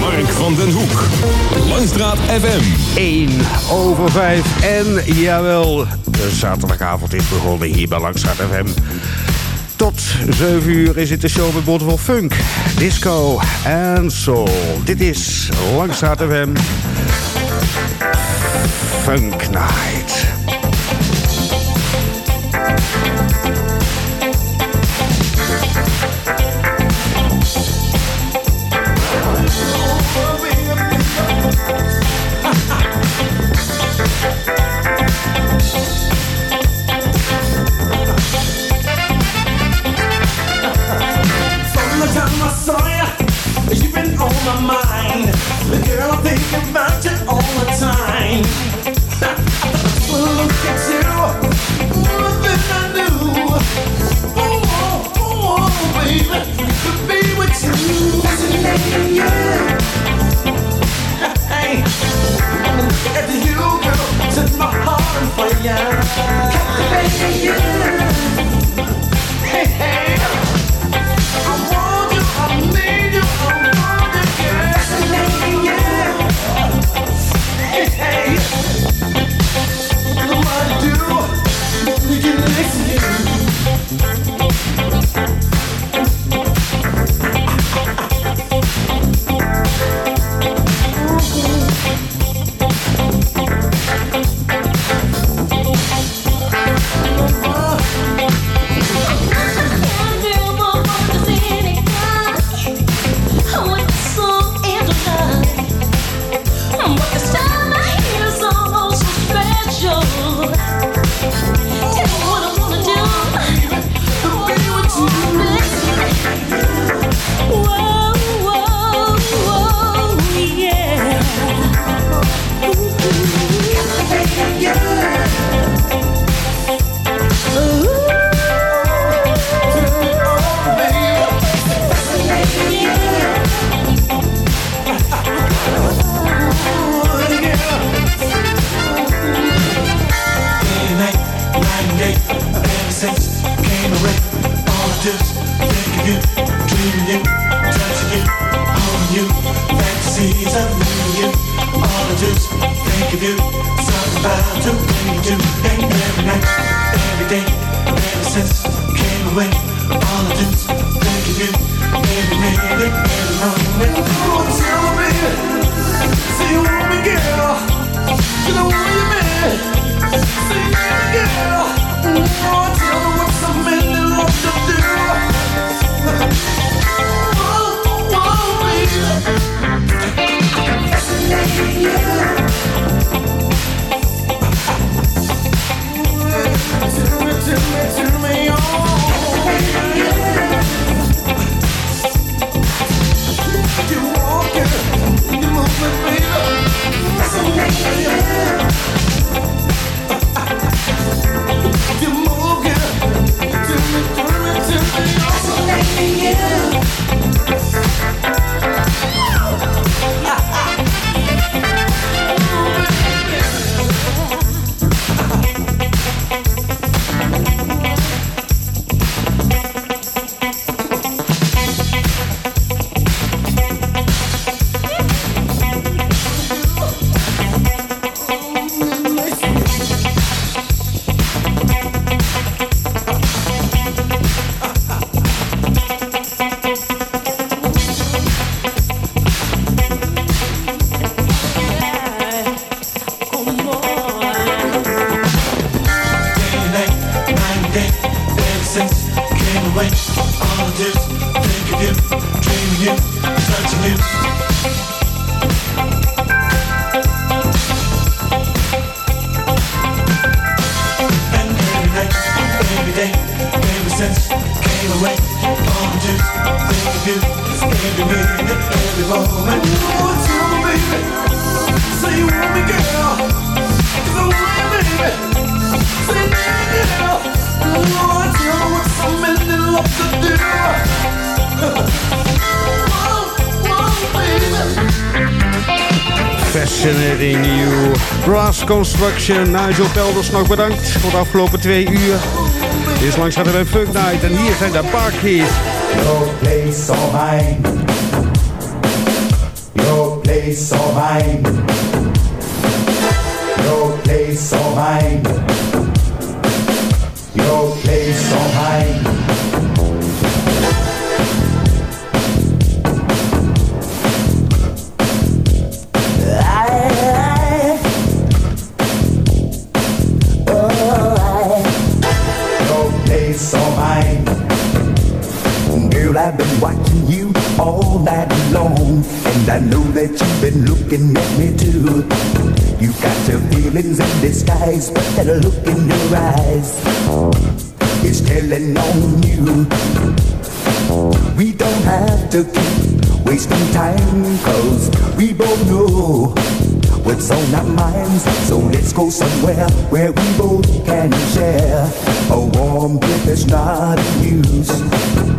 Mark van den Hoek. Langstraat FM. 1 over 5. En jawel, de zaterdagavond is begonnen hier bij Langstraat FM. Tot 7 uur is het de show met Bottevol Funk, Disco en Soul. Dit is Langstraat FM. Funk Night. my mind. The girl I think about you all the time. When look at you, nothing I do, Oh, oh, oh, oh baby, to be with you. Fascinating, yeah. Hey, when I look at you, girl, set my heart on fire. Captivating, yeah. Hey, hey. Construction. Nigel Pelders nog bedankt voor de afgelopen twee uur. Eerst langs hadden we Funk Night en hier zijn de Parkies. Your place or mine. Your place or mine. Your place or mine. Your place or mine. looking at me too. You got your feelings in disguise, but that look in your eyes is telling on you. We don't have to keep wasting time, cause we both know what's on our minds. So let's go somewhere where we both can share a warm grip that's not use.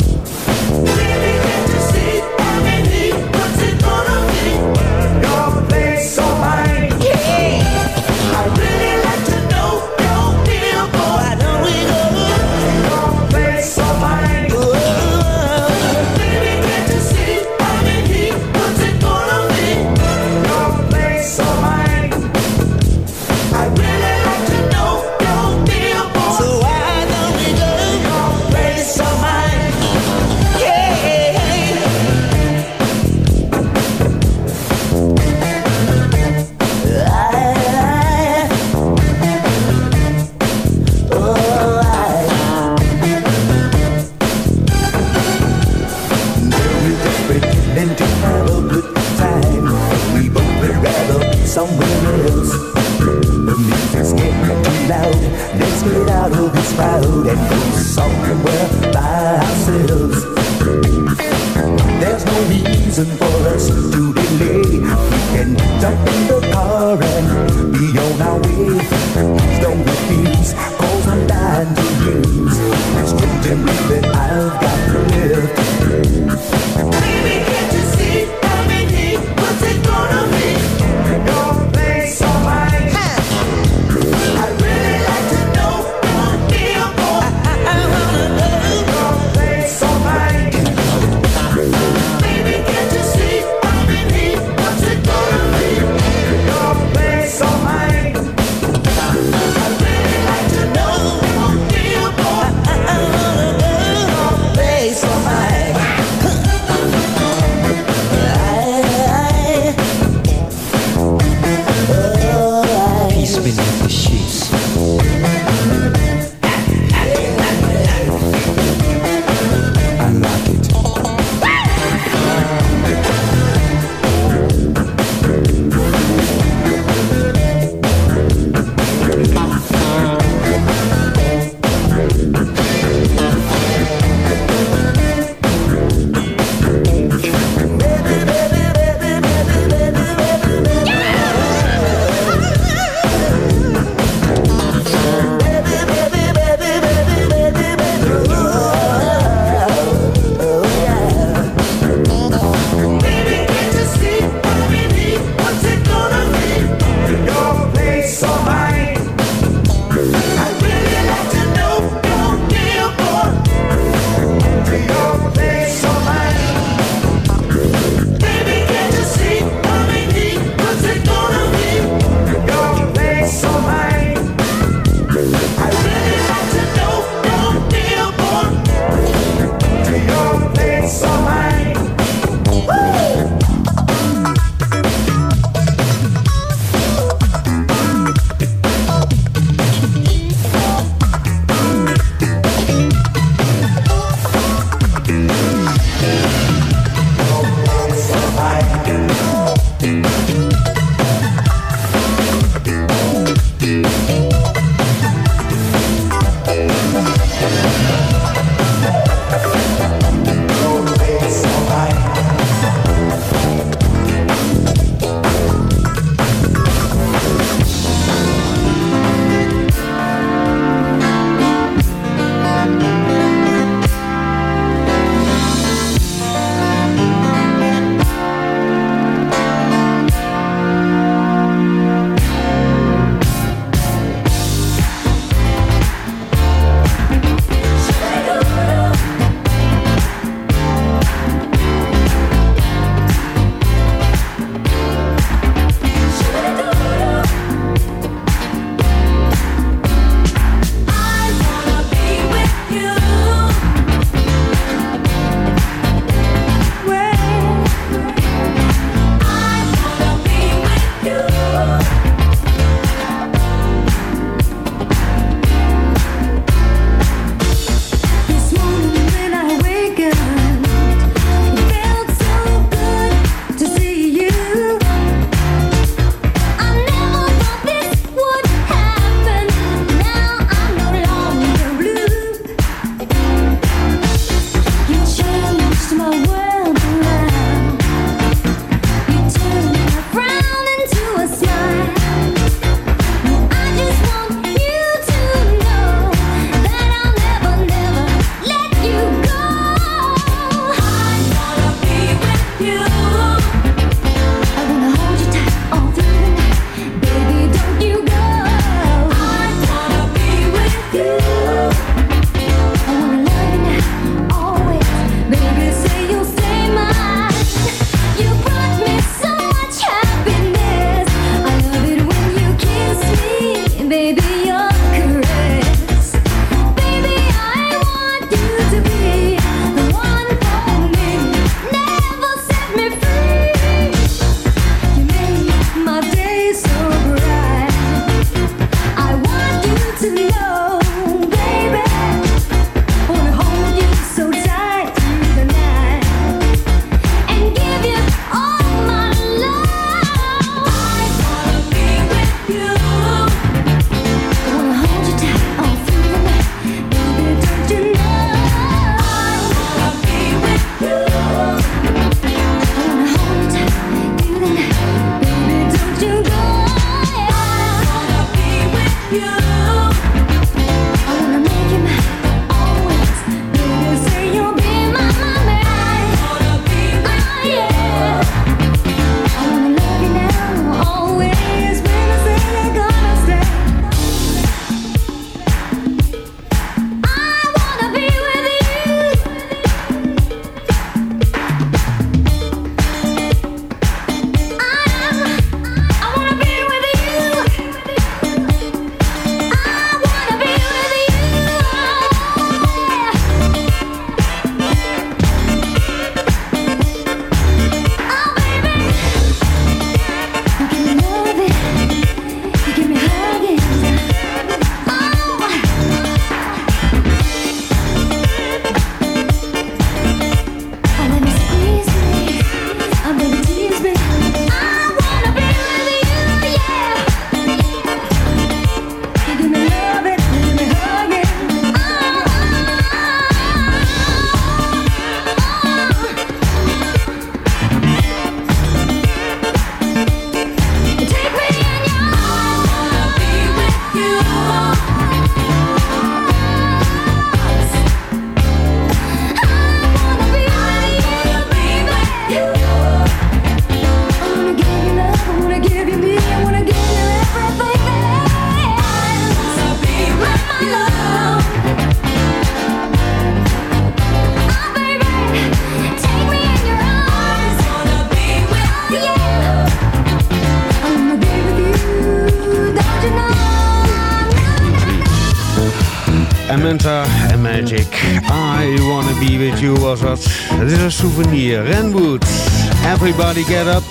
Everybody Get Up.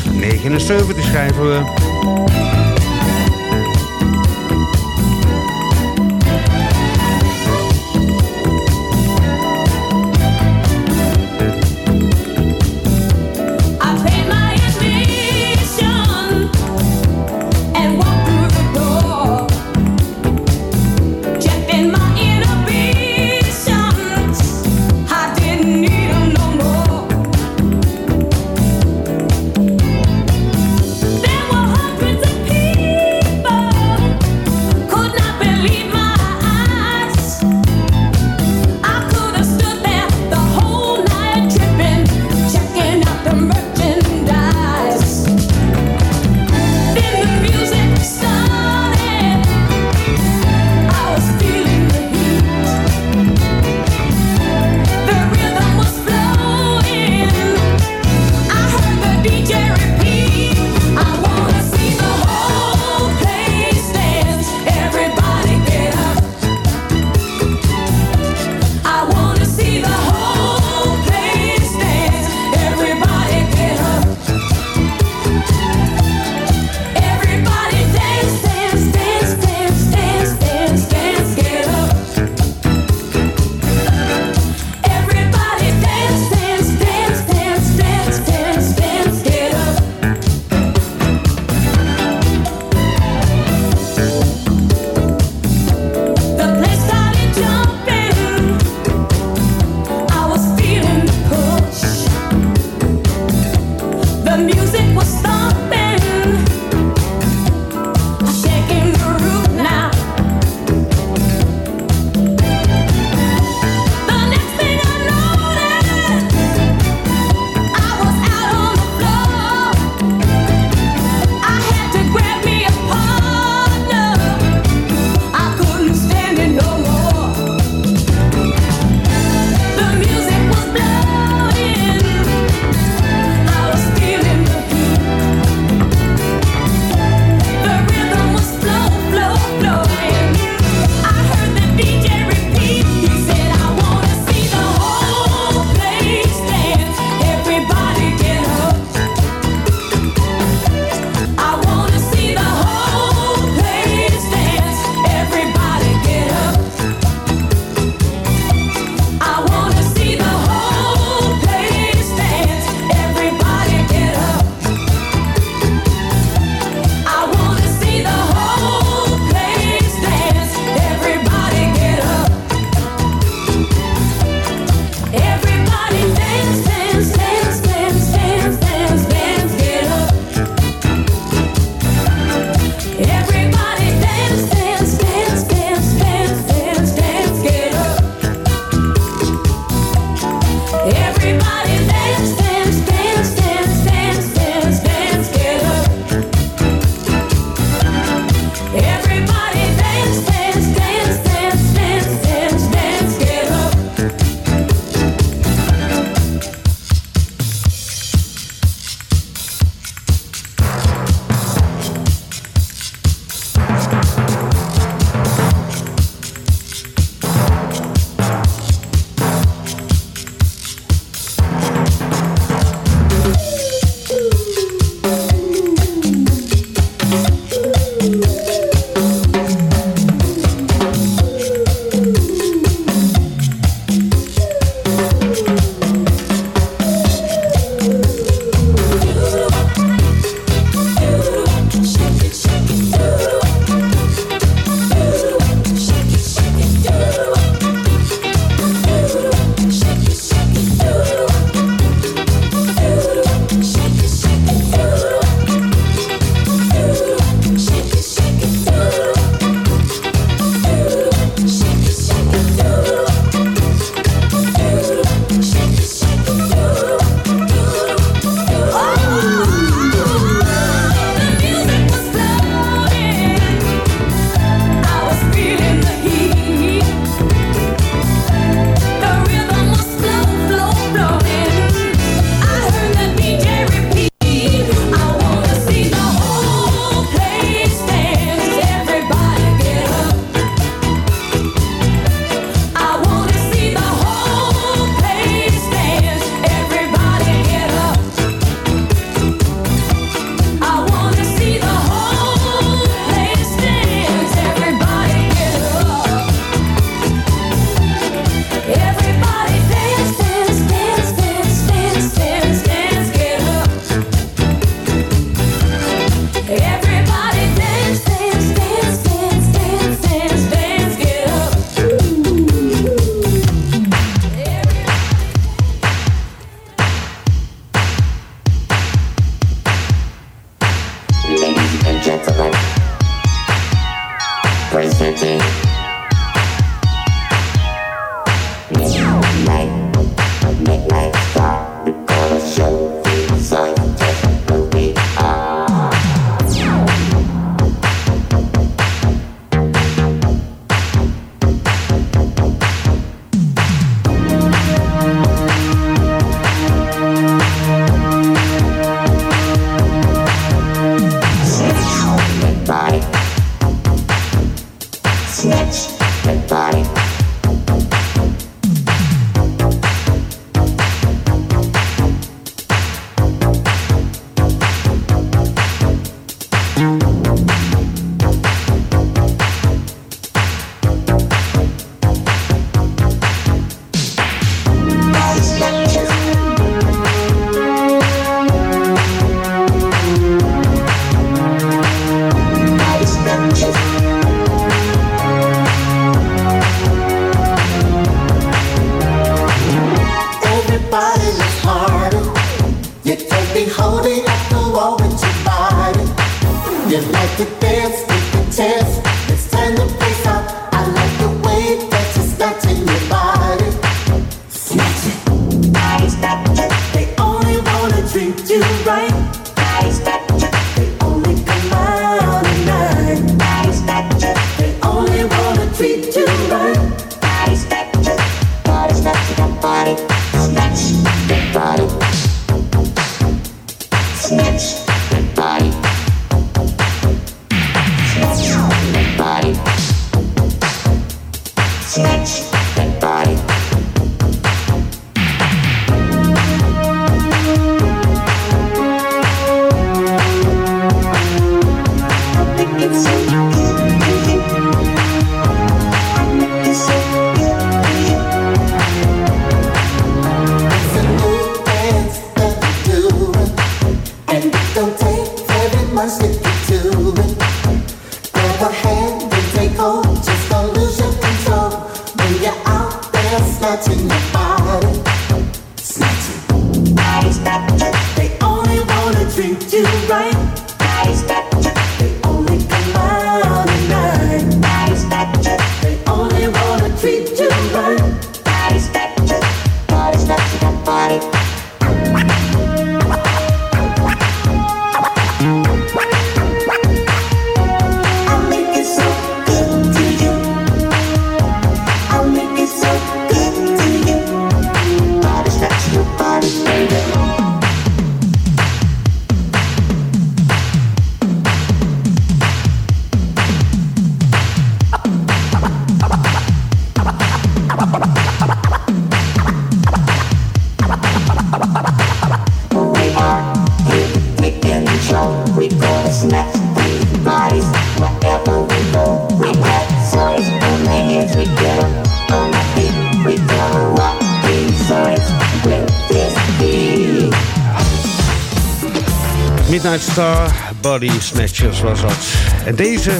Body Snatchers was dat. En deze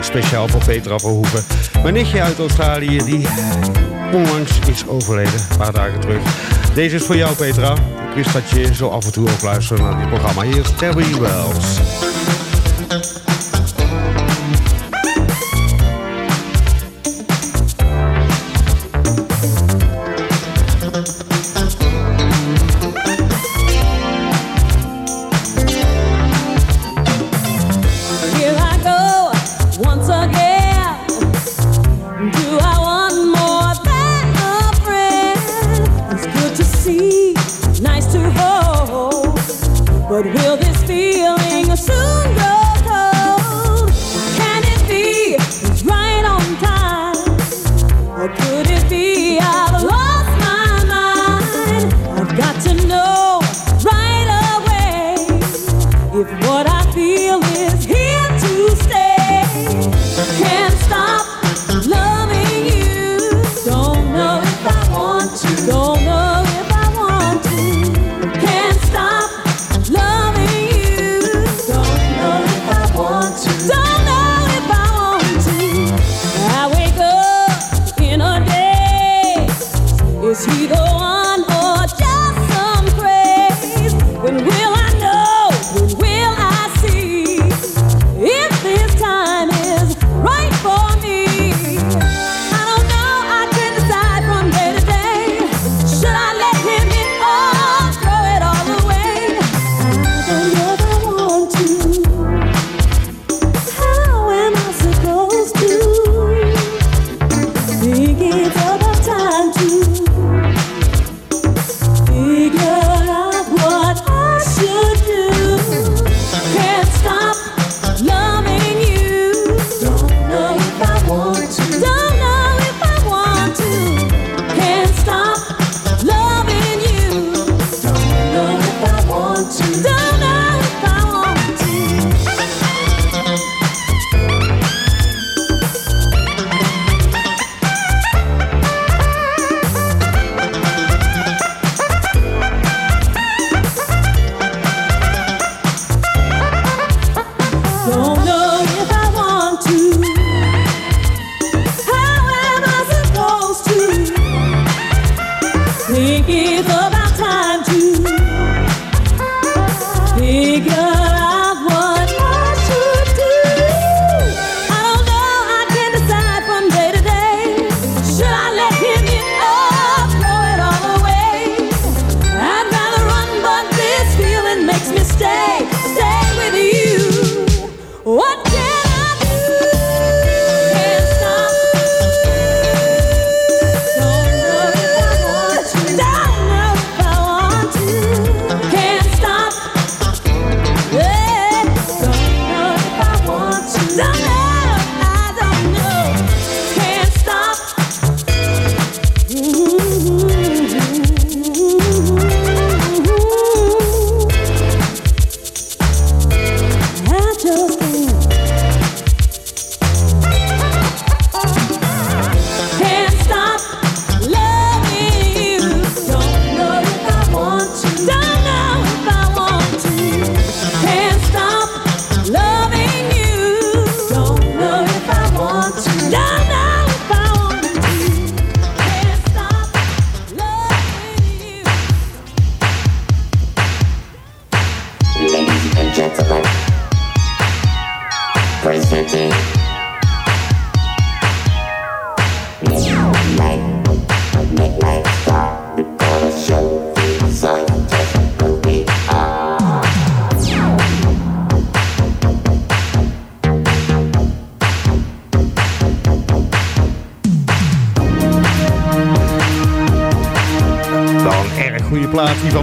speciaal voor Petra Verhoeven. Mijn nichtje uit Australië die onlangs is overleden, een paar dagen terug. Deze is voor jou Petra. Ik wist dat je zo af en toe ook luistert naar dit programma. Hier is Terry Wells.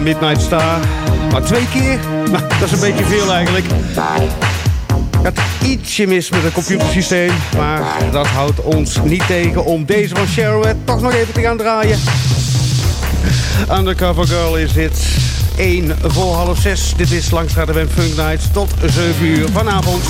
Midnight Star. Maar twee keer? Nou, dat is een beetje veel eigenlijk. Het ietsje mis met het computersysteem. Maar dat houdt ons niet tegen om deze van Sheryl toch nog even te gaan draaien. Undercover Girl is dit. 1 voor half 6. Dit is Langstraat Wem Funk Night tot 7 uur vanavond.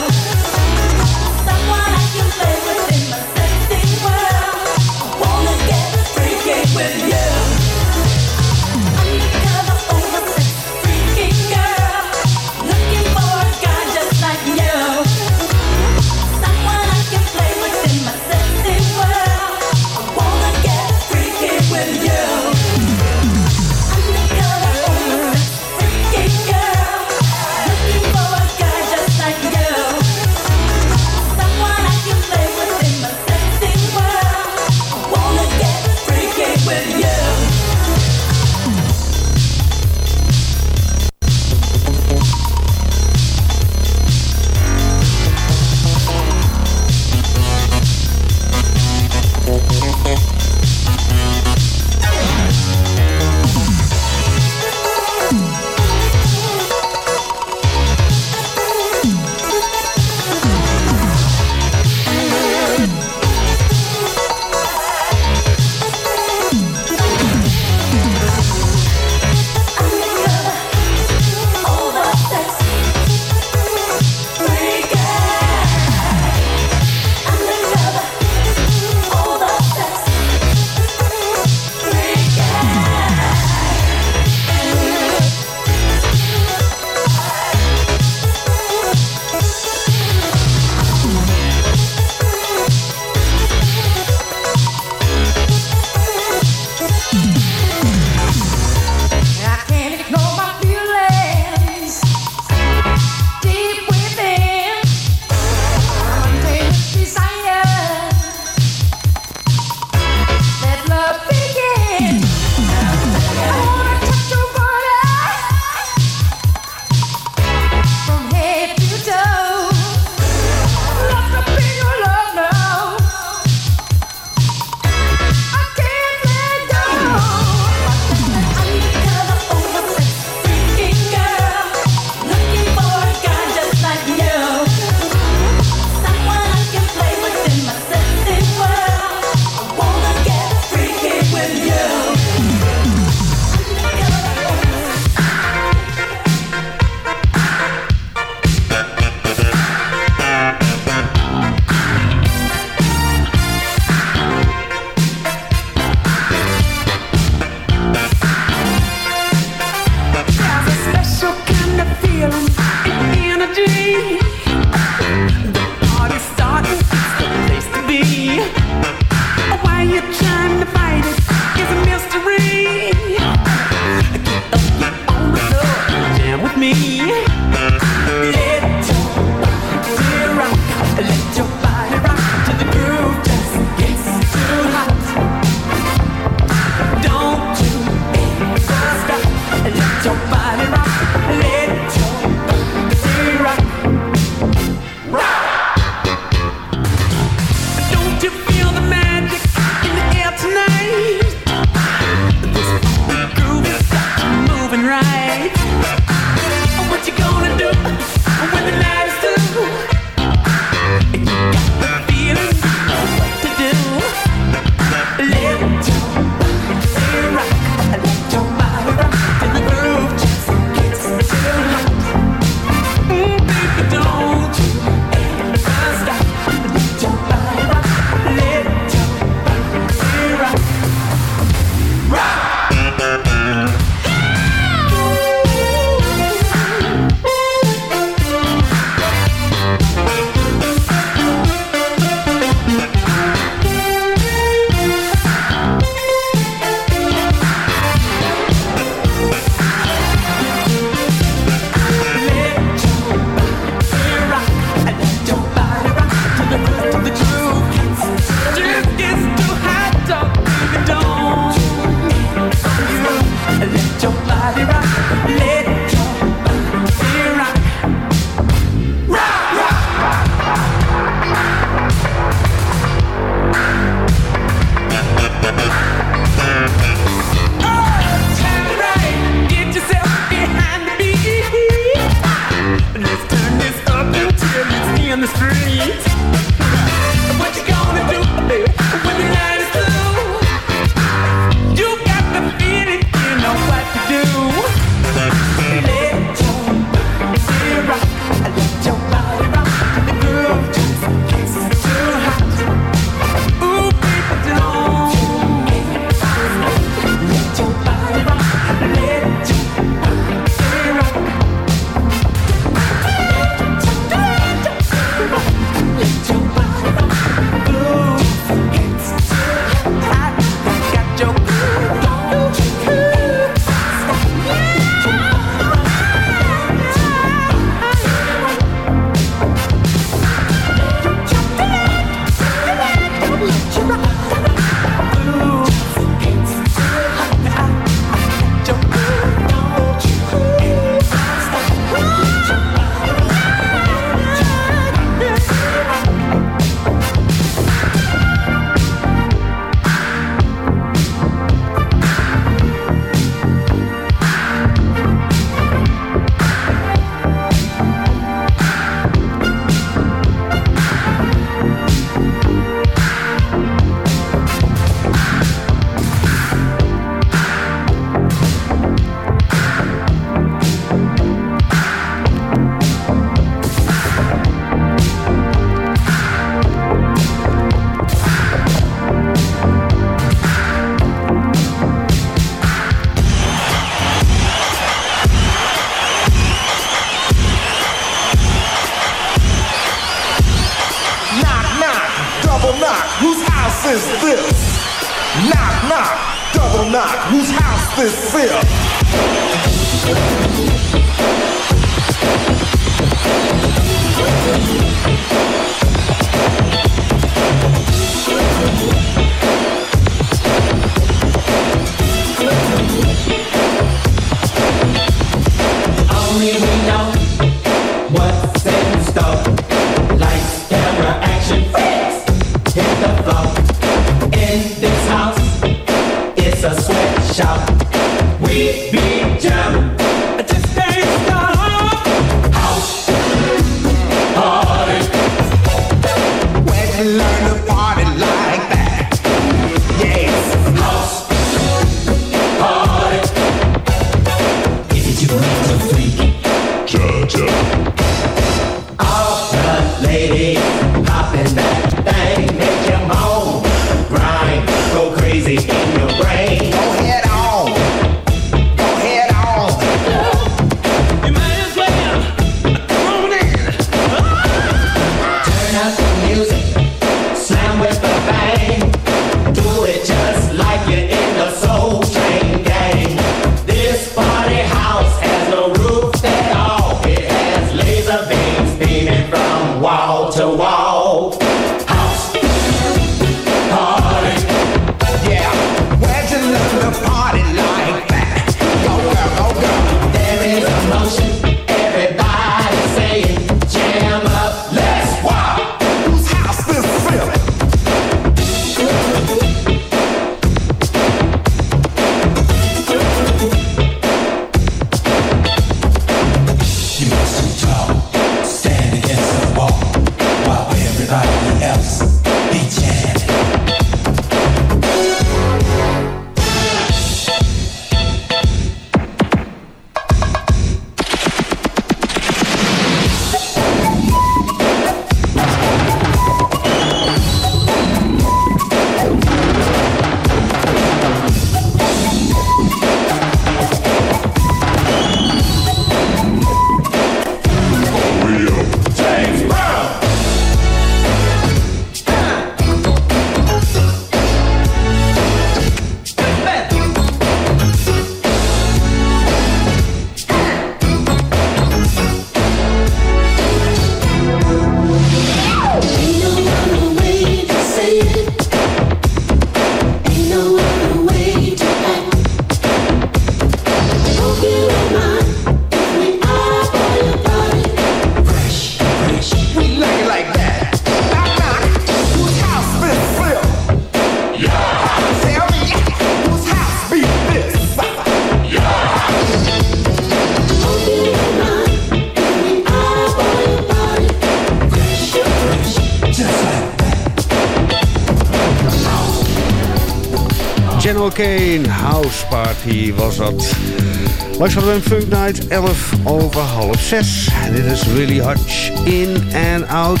Een Funk Night, 11 over half 6. Dit is Willy Hutch, In and Out.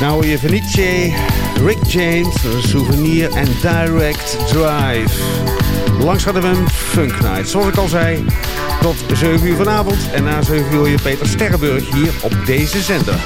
Nou je Venice, Rick James, Souvenir en Direct Drive. Langs hadden we Funk Night. Zoals ik al zei, tot 7 uur vanavond. En na 7 uur je Peter Sterrenburg hier op deze zender.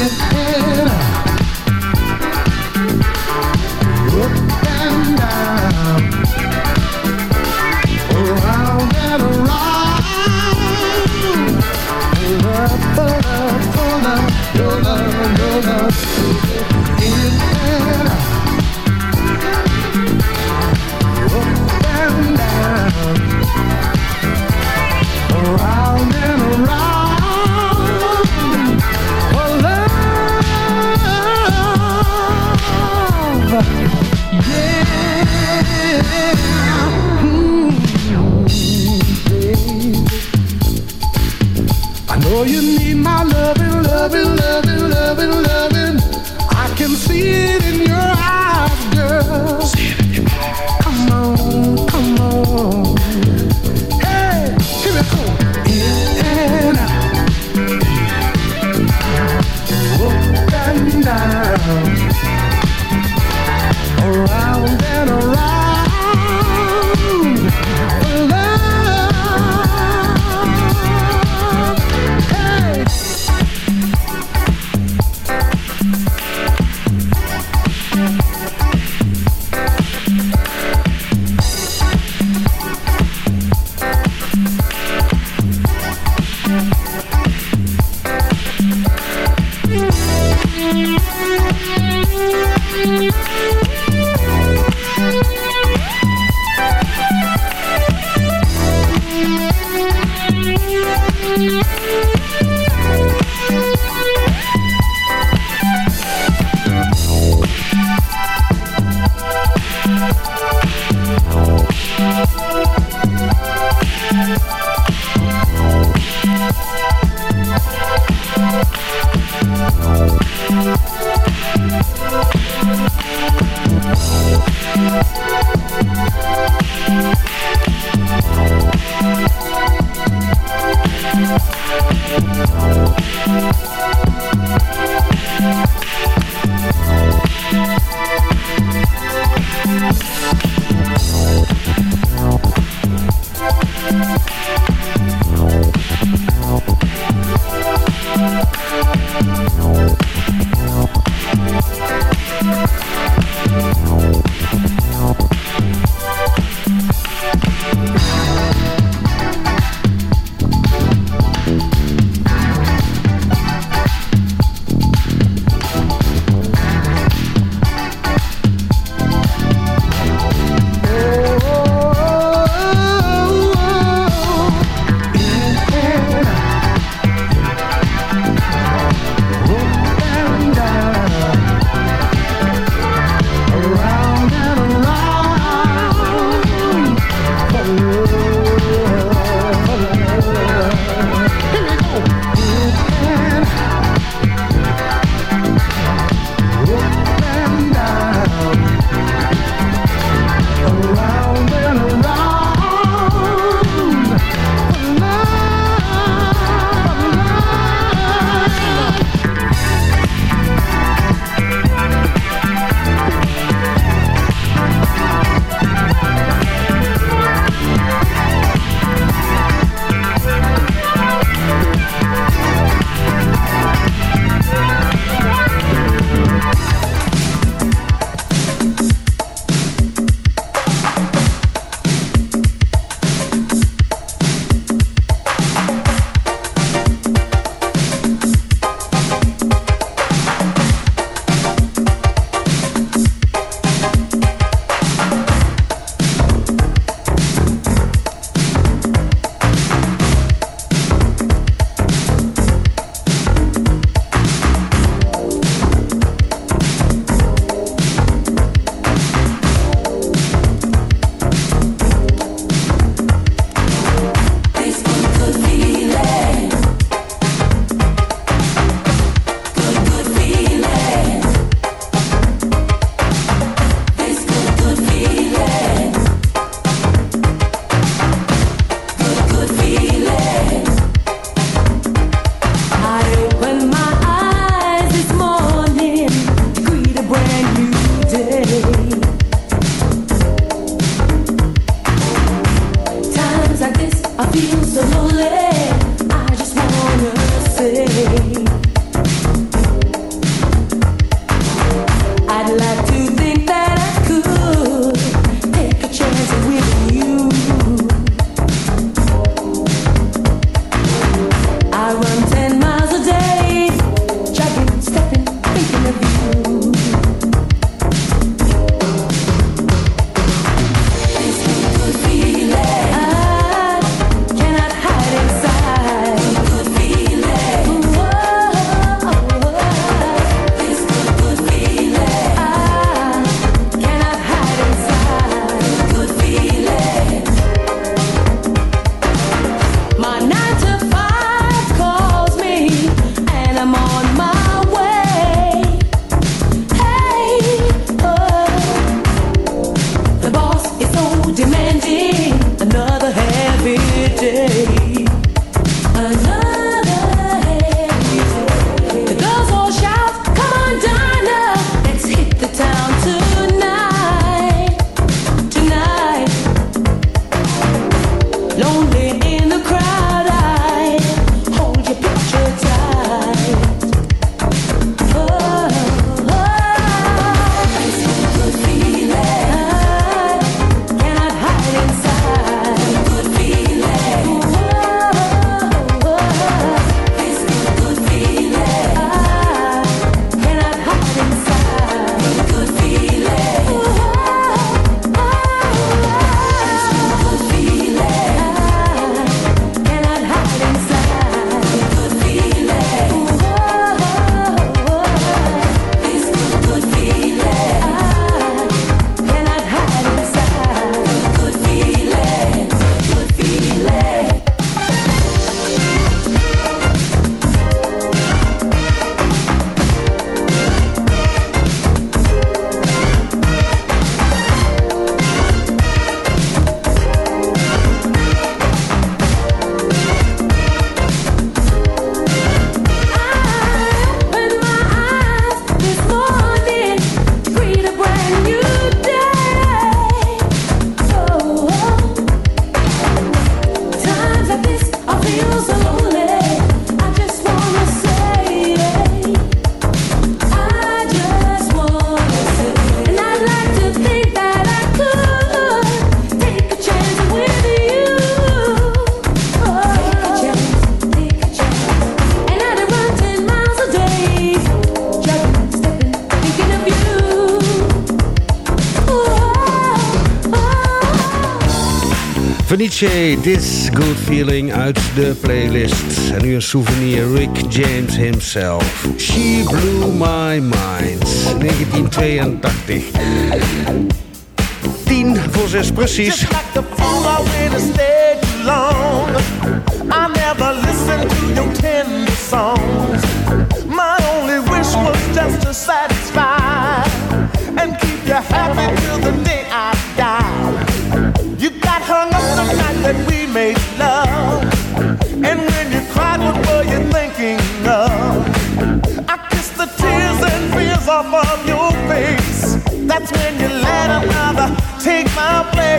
get better Felice, This Good Feeling uit de playlist. En nu een souvenir, Rick James himself. She Blew My Mind, 1982. 10 voor 6 precies. I never listened to your tender songs. My only wish was just to satisfy we made love. And when you cried, what were you thinking of? I kissed the tears and fears off of your face. That's when you let another take my place.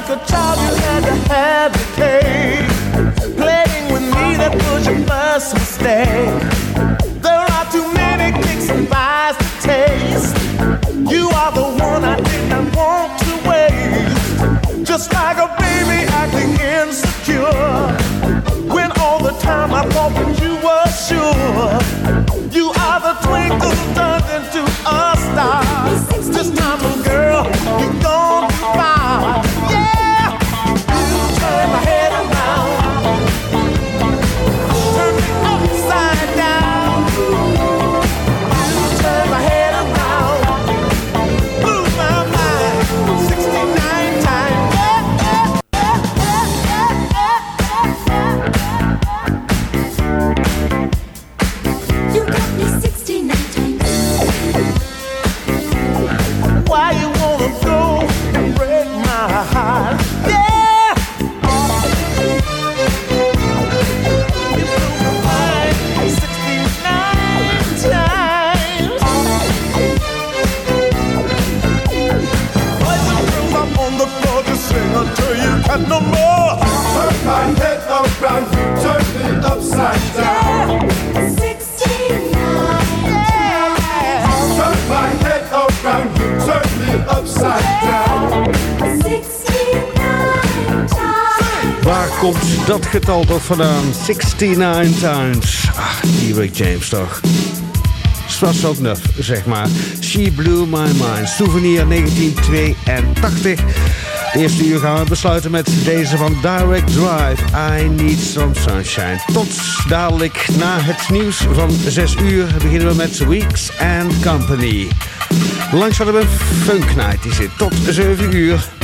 Like a child, you had to have your cake. Playing with me, that was your first mistake. Dat getal toch vandaan? 69 times. Ach, Rick James toch. was ook nuf, zeg maar. She Blew My Mind. Souvenir 1982. De eerste uur gaan we besluiten met deze van Direct Drive. I Need Some Sunshine. Tot dadelijk na het nieuws van 6 uur beginnen we met Weeks and Company. Langs hadden we Funk Night. Die zit tot 7 uur.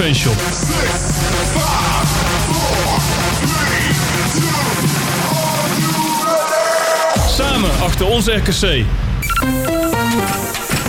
Fanshop. Samen achter ons RKC.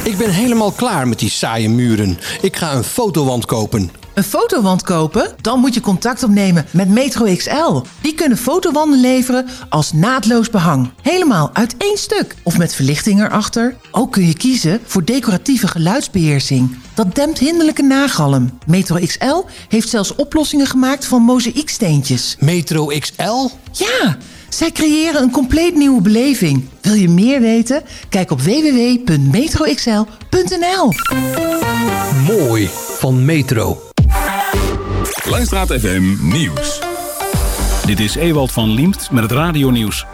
Ik ben helemaal klaar met die saaie muren. Ik ga een fotowand kopen. Een fotowand kopen? Dan moet je contact opnemen met Metro XL. Die kunnen fotowanden leveren als naadloos behang. Helemaal uit één stuk. Of met verlichting erachter. Ook kun je kiezen voor decoratieve geluidsbeheersing. Dat dempt hinderlijke nagalm. Metro XL heeft zelfs oplossingen gemaakt van mozaïeksteentjes. Metro XL? Ja! Zij creëren een compleet nieuwe beleving. Wil je meer weten? Kijk op www.metroxl.nl. Mooi van Metro. Langstraat FM Nieuws. Dit is Ewald van Liemt met het radionieuws.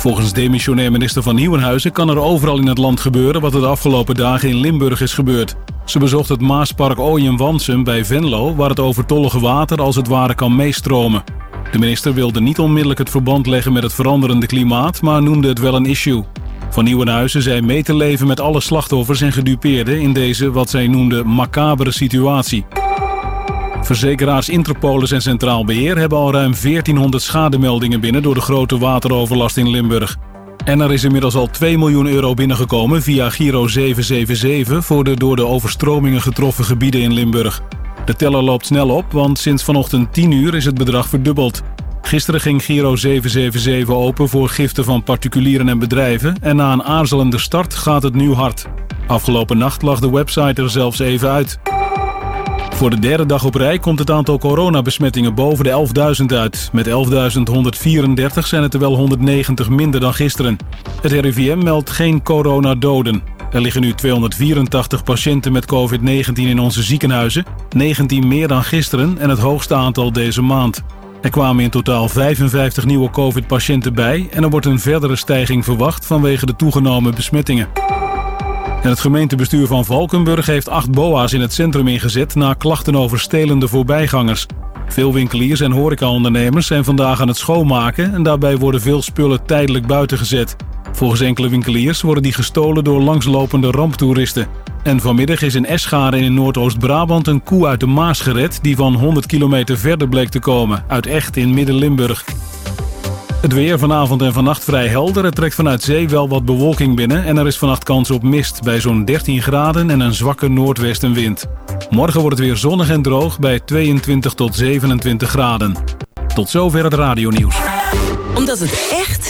Volgens demissionair minister van Nieuwenhuizen kan er overal in het land gebeuren wat er de afgelopen dagen in Limburg is gebeurd. Ze bezocht het Maaspark Ooyen-Wansum bij Venlo, waar het overtollige water als het ware kan meestromen. De minister wilde niet onmiddellijk het verband leggen met het veranderende klimaat, maar noemde het wel een issue. Van Nieuwenhuizen zei mee te leven met alle slachtoffers en gedupeerden in deze wat zij noemde macabere situatie. Verzekeraars Interpolis en Centraal Beheer hebben al ruim 1400 schademeldingen binnen door de grote wateroverlast in Limburg. En er is inmiddels al 2 miljoen euro binnengekomen via Giro 777 voor de door de overstromingen getroffen gebieden in Limburg. De teller loopt snel op, want sinds vanochtend 10 uur is het bedrag verdubbeld. Gisteren ging Giro 777 open voor giften van particulieren en bedrijven en na een aarzelende start gaat het nu hard. Afgelopen nacht lag de website er zelfs even uit. Voor de derde dag op rij komt het aantal coronabesmettingen boven de 11.000 uit. Met 11.134 zijn het er wel 190 minder dan gisteren. Het RIVM meldt geen coronadoden. Er liggen nu 284 patiënten met COVID-19 in onze ziekenhuizen. 19 meer dan gisteren en het hoogste aantal deze maand. Er kwamen in totaal 55 nieuwe COVID-patiënten bij... en er wordt een verdere stijging verwacht vanwege de toegenomen besmettingen. En het gemeentebestuur van Valkenburg heeft acht boa's in het centrum ingezet... na klachten over stelende voorbijgangers. Veel winkeliers en horecaondernemers zijn vandaag aan het schoonmaken... en daarbij worden veel spullen tijdelijk buiten gezet. Volgens enkele winkeliers worden die gestolen door langslopende ramptoeristen. En vanmiddag is in Escharen in Noordoost-Brabant een koe uit de Maas gered... die van 100 kilometer verder bleek te komen, uit Echt in Midden-Limburg. Het weer vanavond en vannacht vrij helder. Het trekt vanuit zee wel wat bewolking binnen... en er is vannacht kans op mist bij zo'n 13 graden en een zwakke noordwestenwind. Morgen wordt het weer zonnig en droog bij 22 tot 27 graden. Tot zover het radionieuws. Omdat het echt,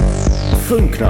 Funk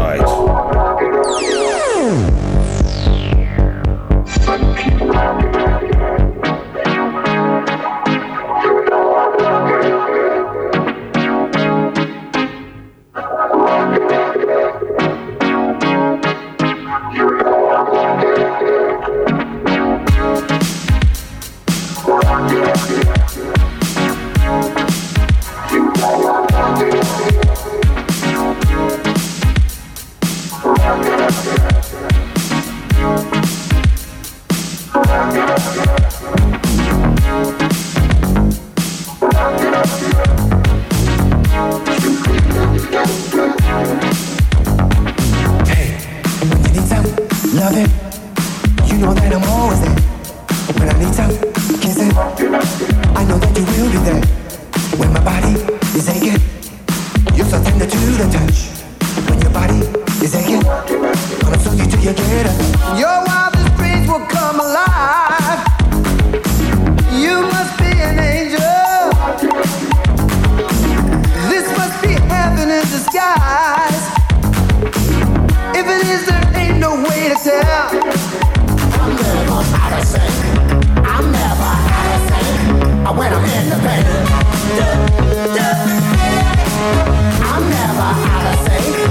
I know that you will be there. When my body is aching, you're so tender to the touch. When your body is aching, gonna suck you till you get up. Your wildest dreams will come alive. You must be an angel. This must be heaven in disguise. If it is, there ain't no way to tell. When I'm in the pain. I'm never out of sync.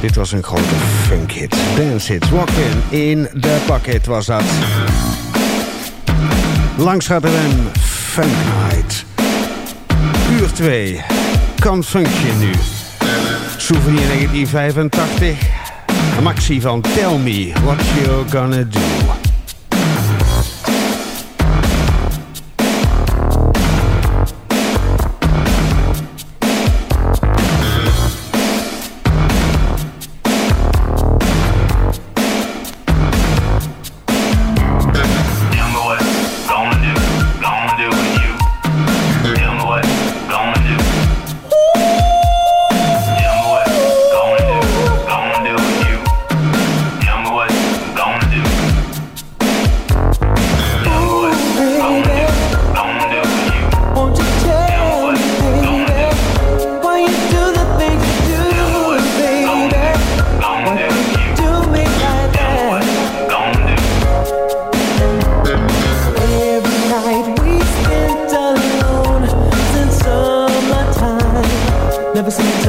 Dit was een grote funk hit. Dance hit. Walk in. the de bucket was dat. Langs gaat er een funk night. Uur 2. Nu. Souvenir 1985. Maxi van Tell Me What You're Gonna Do. never seen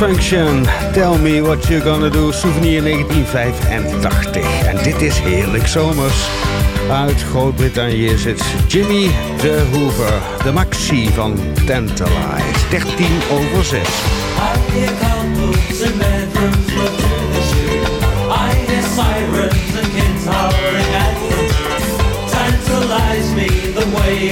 Function, Tell Me What You're Gonna Do, souvenir 1985. En dit is heerlijk zomers. Uit Groot-Brittannië zit Jimmy de Hoover, de maxi van Tantalize. 13 over 6. Tantalize me the way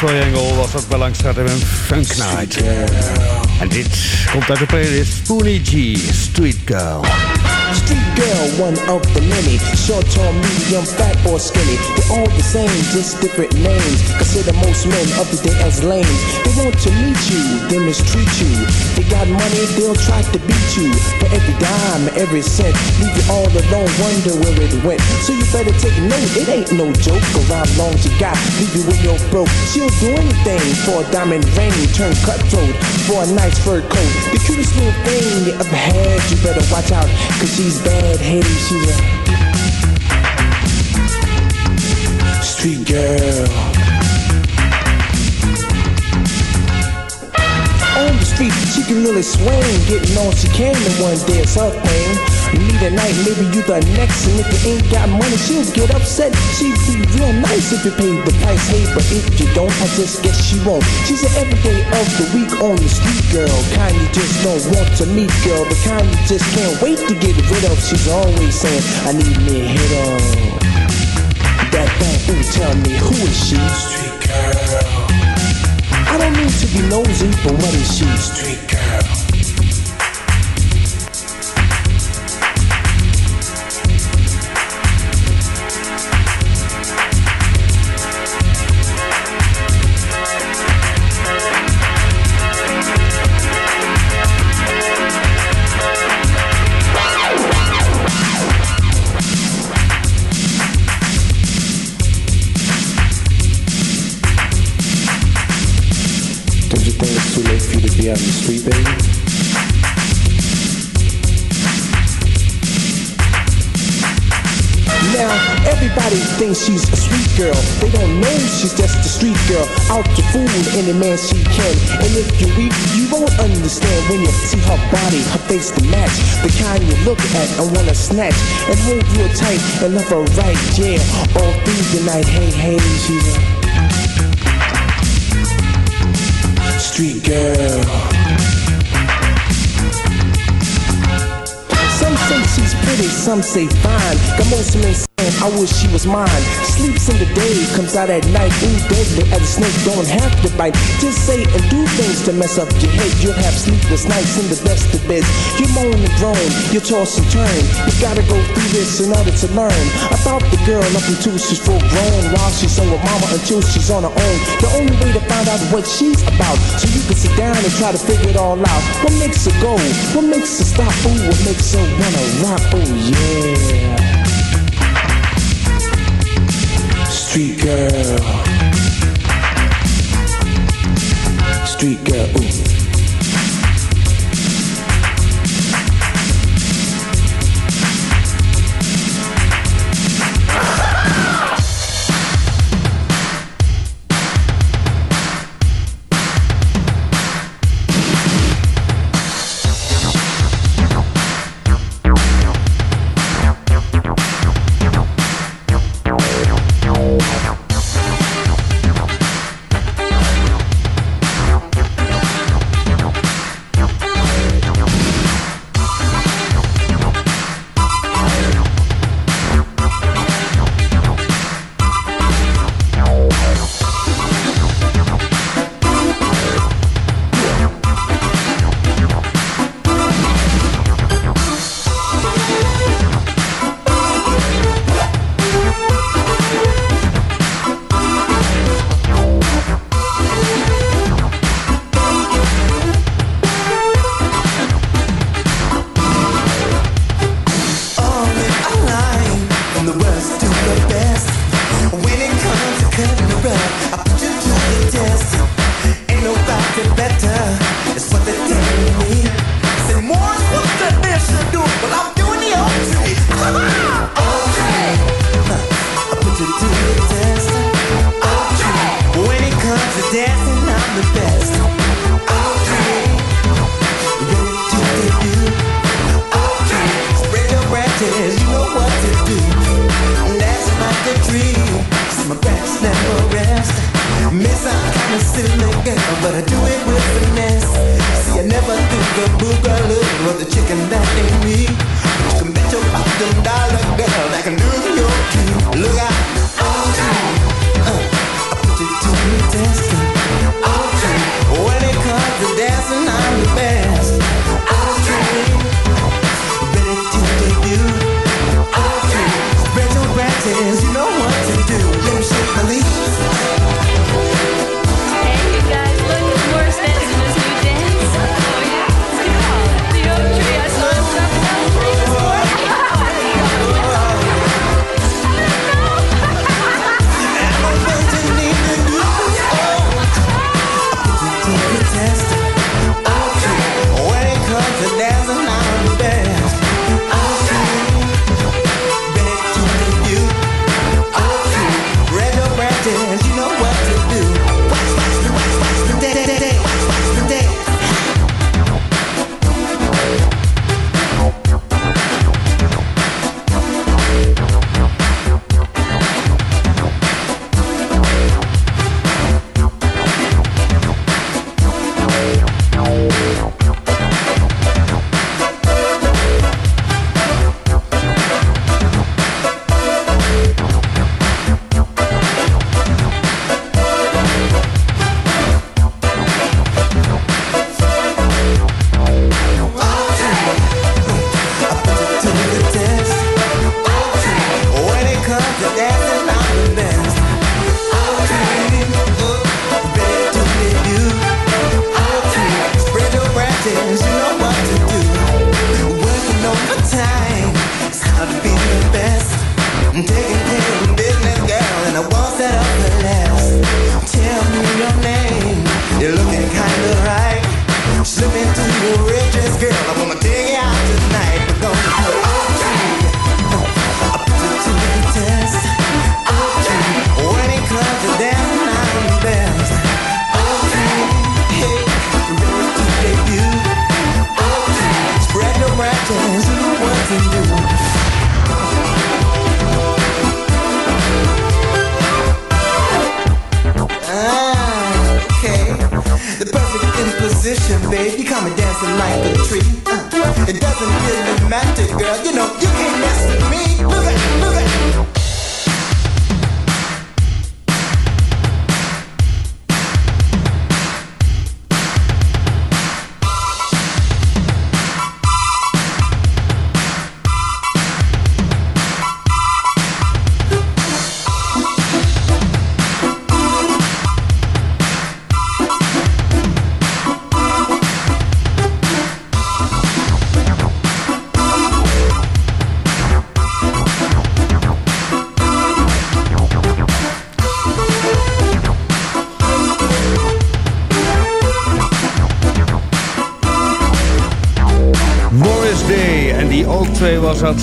Triangle was bij Langstraat en Funk Night. En dit komt uit de playlist Spoonie G, Street Girl. Street girl, one of the many. Short, tall, medium, fat, or skinny. They're all the same, just different names. Consider most men of the day as lame. They want to meet you, then mistreat you. Got money, they'll try to beat you. For every dime, every cent. Leave you all alone, wonder where it went. So you better take note, it ain't no joke. Around long she got, leave you with your broke. She'll do anything for a diamond ring. Turn cutthroat for a nice fur coat. The cutest little thing you ever had, you better watch out. Cause she's bad headed, she's a street girl. On the street, she can really swing, getting on she can, and one day it's her thing. Need a night, maybe you the next, and if you ain't got money, she'll get upset. She'd be real nice if you paid the price, hey, but if you don't, I just guess she won't. She's an everyday of the week on the street girl, kind you just don't want to meet girl, the kind you just can't wait to get rid of. She's always saying, I need me a hit on. That that ooh, tell me who is she? I don't mean to be nosy, but what is she? Street girl. Street, baby. Now, everybody thinks she's a sweet girl. They don't know she's just a street girl. Out to fool any man she can. And if you're weak, you won't understand when you see her body, her face to match. The kind you look at and wanna snatch. And hold you tight and love her right, yeah. All through the night, hey, hey, she's a street girl. Some say she's pretty, some say fine. Got most men I wish she was mine. Sleeps in the day, comes out at night. Ooh, deadly as a snake, don't have to bite. Just say and do things to mess up your head. You'll have sleepless nights in the best of beds. You're moan and groan, you toss and turn. You gotta go through this in order to learn about the girl up until she's full grown. While she's on with mama until she's on her own. The only way to find out what she's about, so you can sit down and try to figure it all out. What makes her go? What makes her stop? Ooh, what makes her wanna rock? Oh yeah. Street girl. Street girl. Ooh.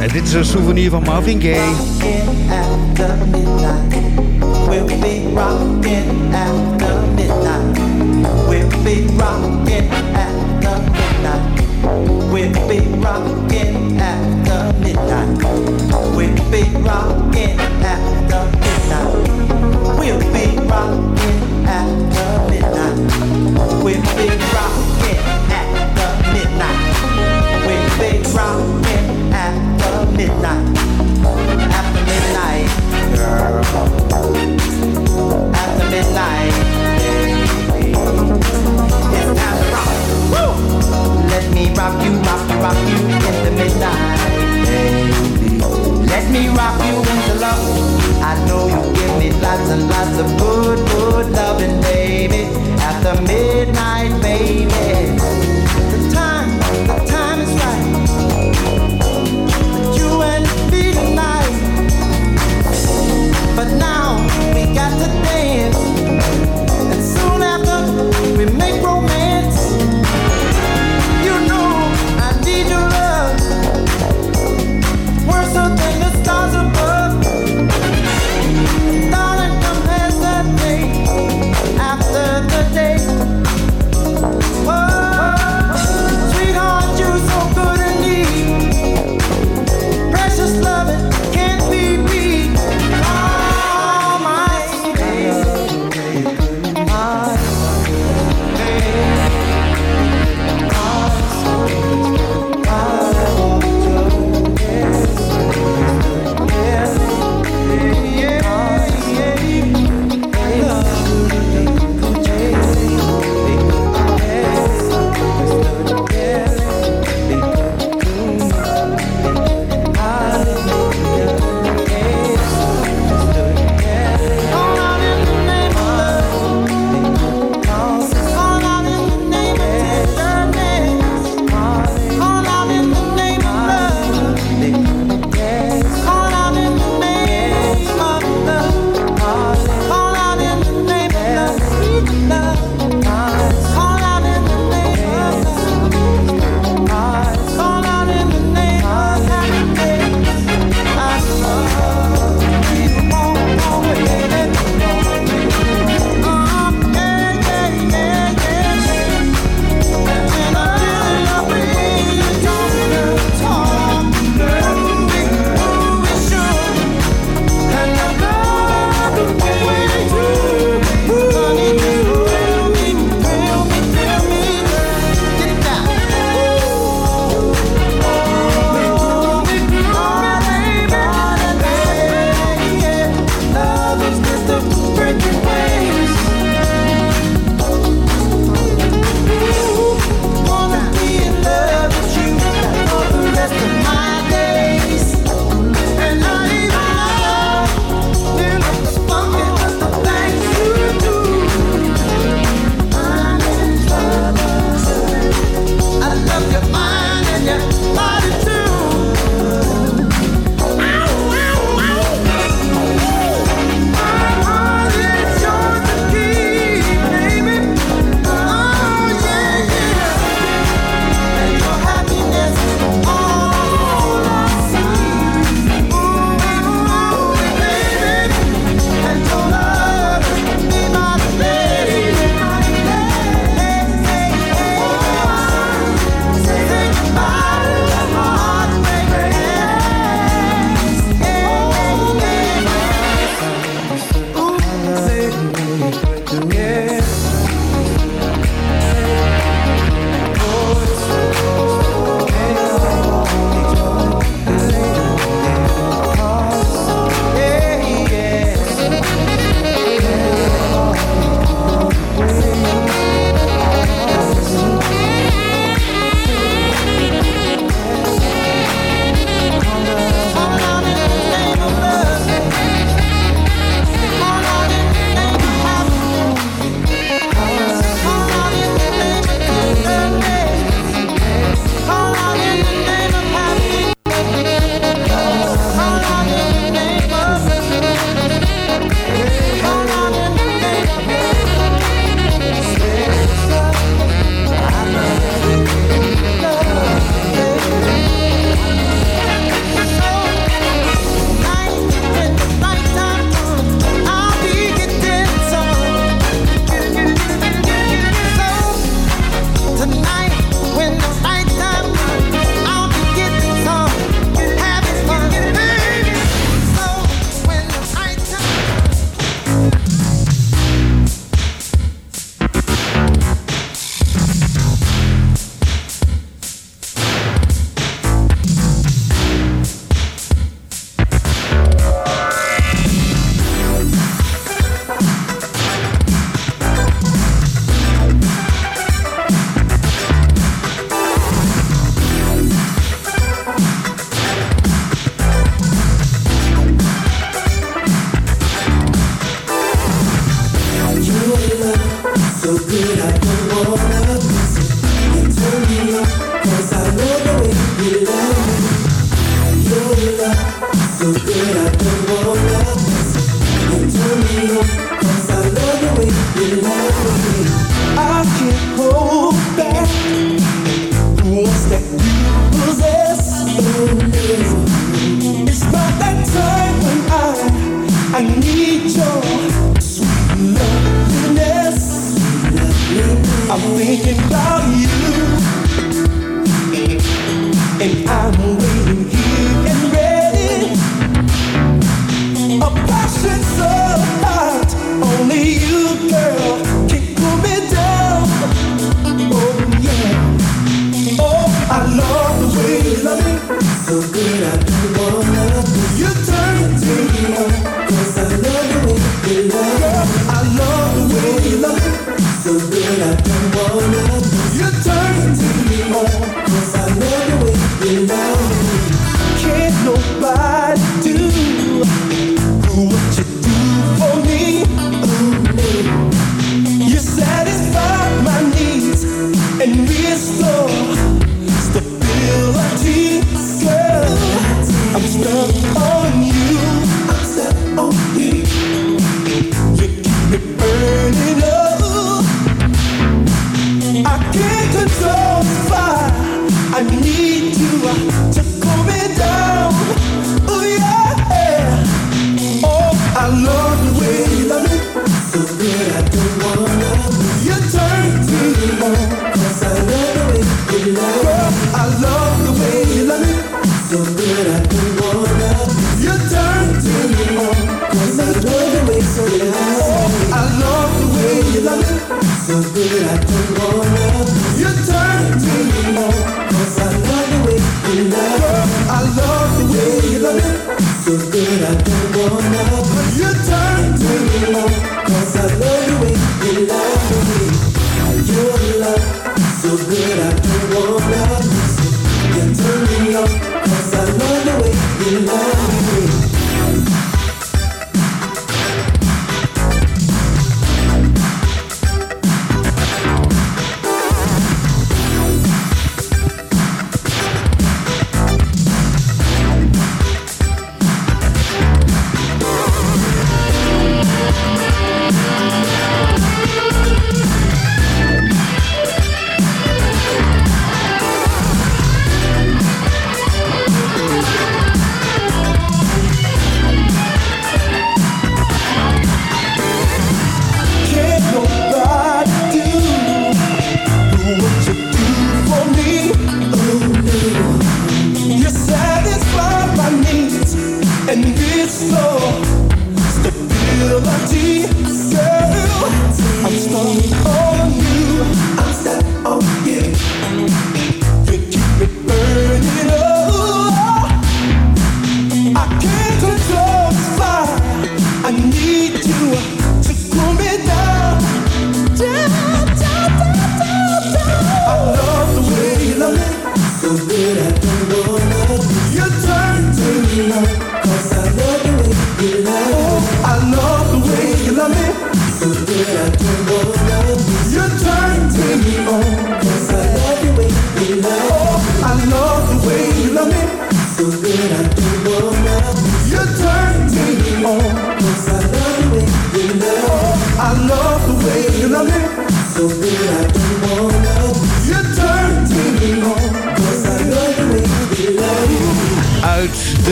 En dit is een souvenir van Marvin Gaye.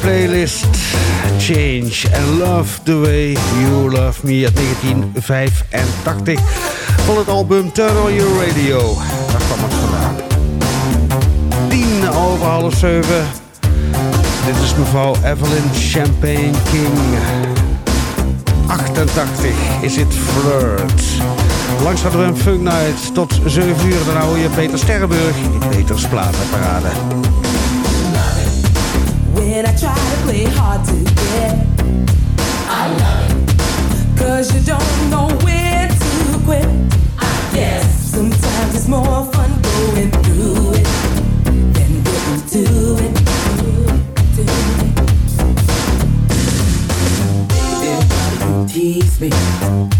playlist Change and Love the Way You Love Me uit 1985 van het album Turn on Your Radio. Daar kwam het vandaan. 10 over half 7. Dit is mevrouw Evelyn Champagne King. 88 is it Flirt. Langs hadden we een Funk Night tot 7 uur. Daar hou je Peter Sterrenburg in Peters Platenparade. try to play hard to get. I love you don't know when to quit. I guess sometimes it's more fun going through it than getting to it. Tease me.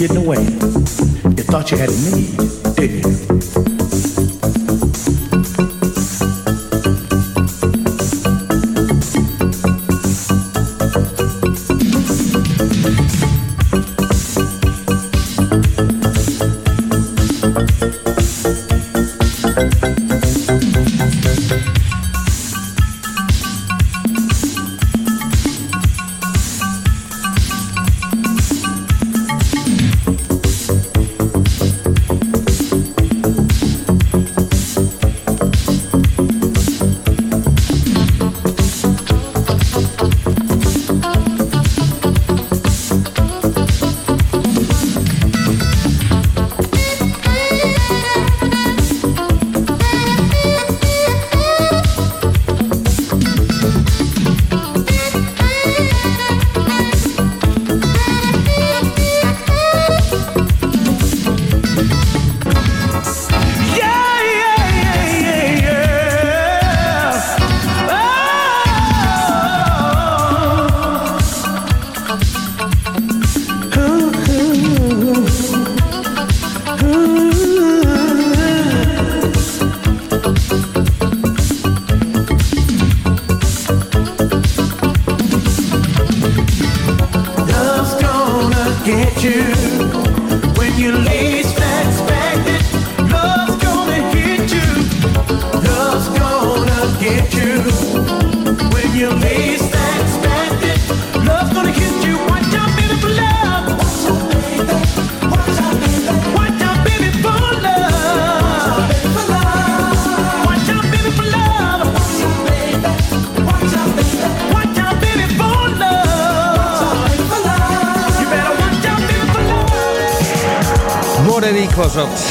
Getting away. You thought you had me,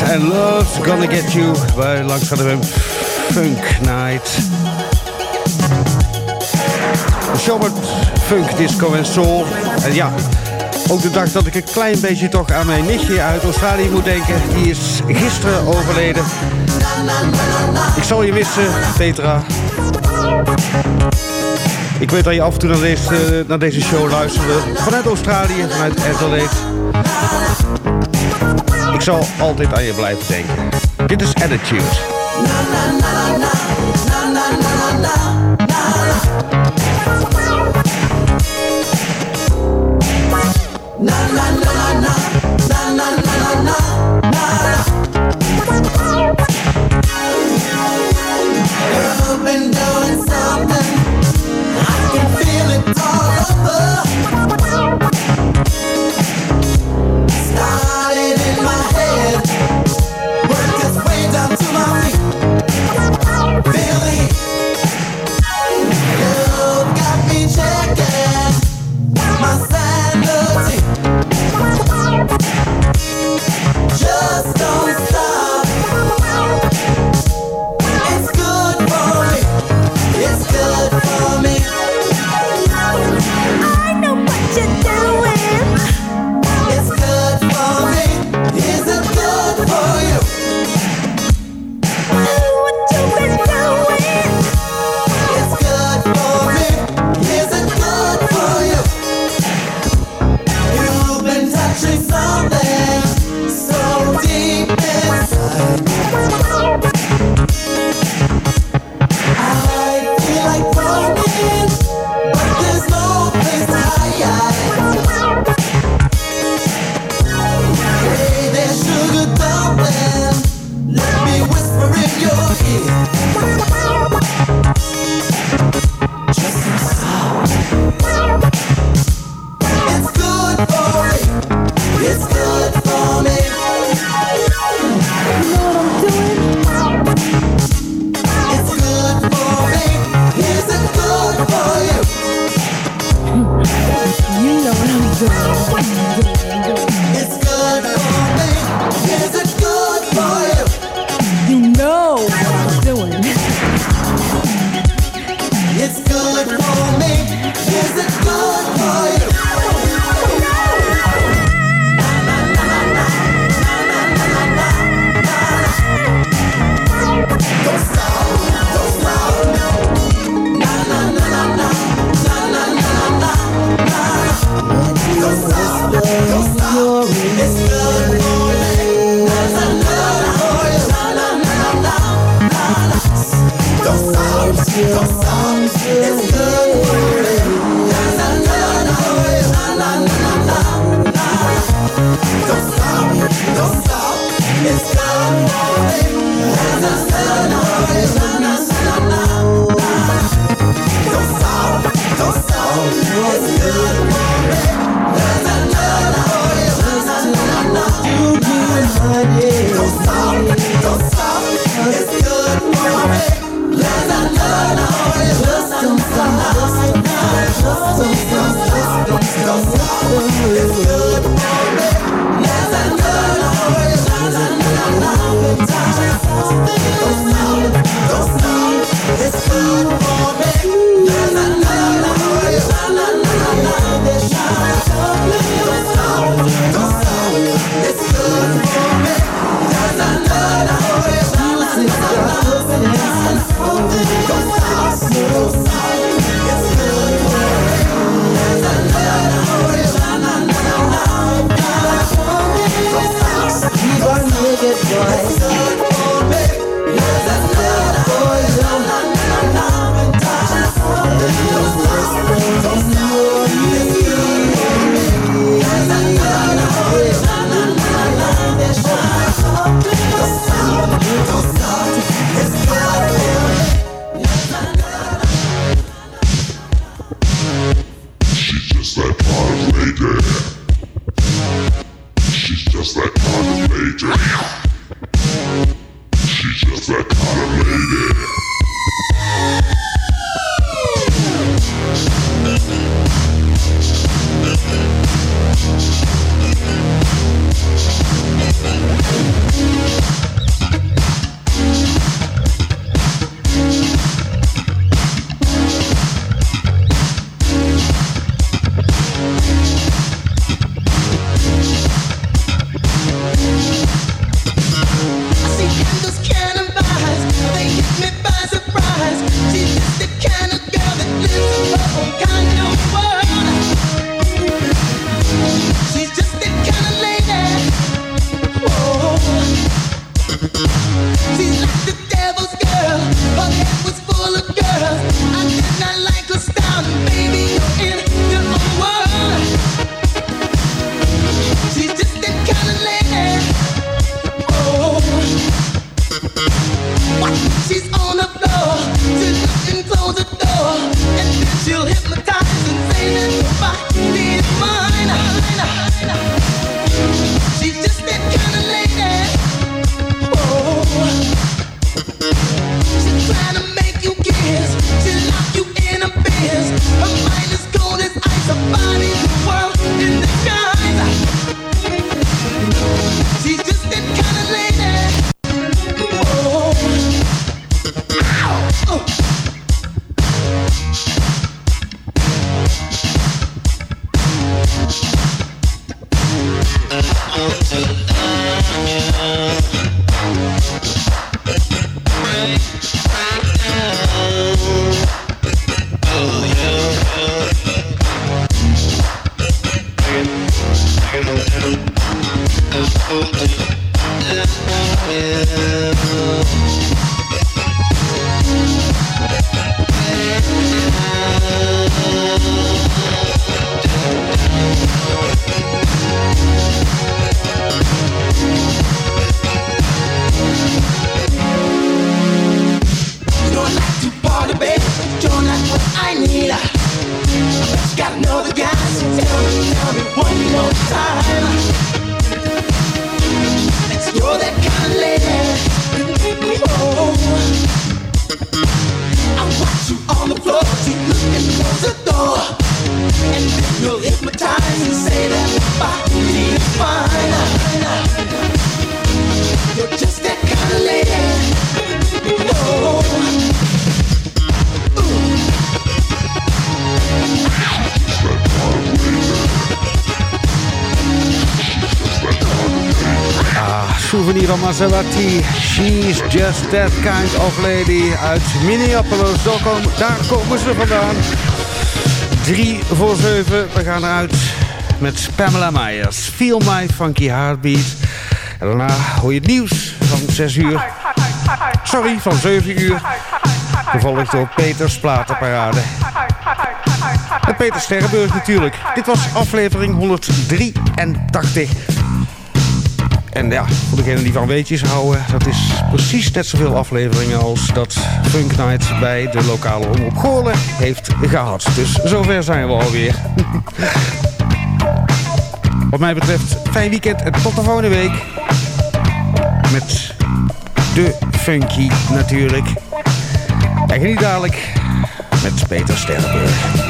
En Love's Gonna Get You bij Langs we een Funk Night. Een show met funk, disco en soul. En ja, ook de dag dat ik een klein beetje toch aan mijn nichtje uit Australië moet denken. Die is gisteren overleden. Ik zal je missen, Petra. Ik weet dat je af en toe naar deze, naar deze show luisterde. Vanuit Australië, vanuit Adelaide. Ik zal altijd aan je blijven denken. Dit is Attitude. I've She's just that kind of lady uit Minneapolis. Daar komen, daar komen ze vandaan. Drie voor zeven. We gaan eruit met Pamela Myers. Feel My Funky Heartbeat. En daarna hoor je het nieuws van 6 uur. Sorry, van 7 uur. Gevolgd door Peters Platenparade. En Peter Sterrenburg natuurlijk. Dit was aflevering 183. En ja, voor degenen die van weetjes houden, dat is precies net zoveel afleveringen als dat Funk Night bij de lokale omroep Goorlen heeft gehad. Dus zover zijn we alweer. Wat mij betreft, fijn weekend en tot de volgende week. Met de Funky natuurlijk. En geniet dadelijk met Peter Sterrenburg.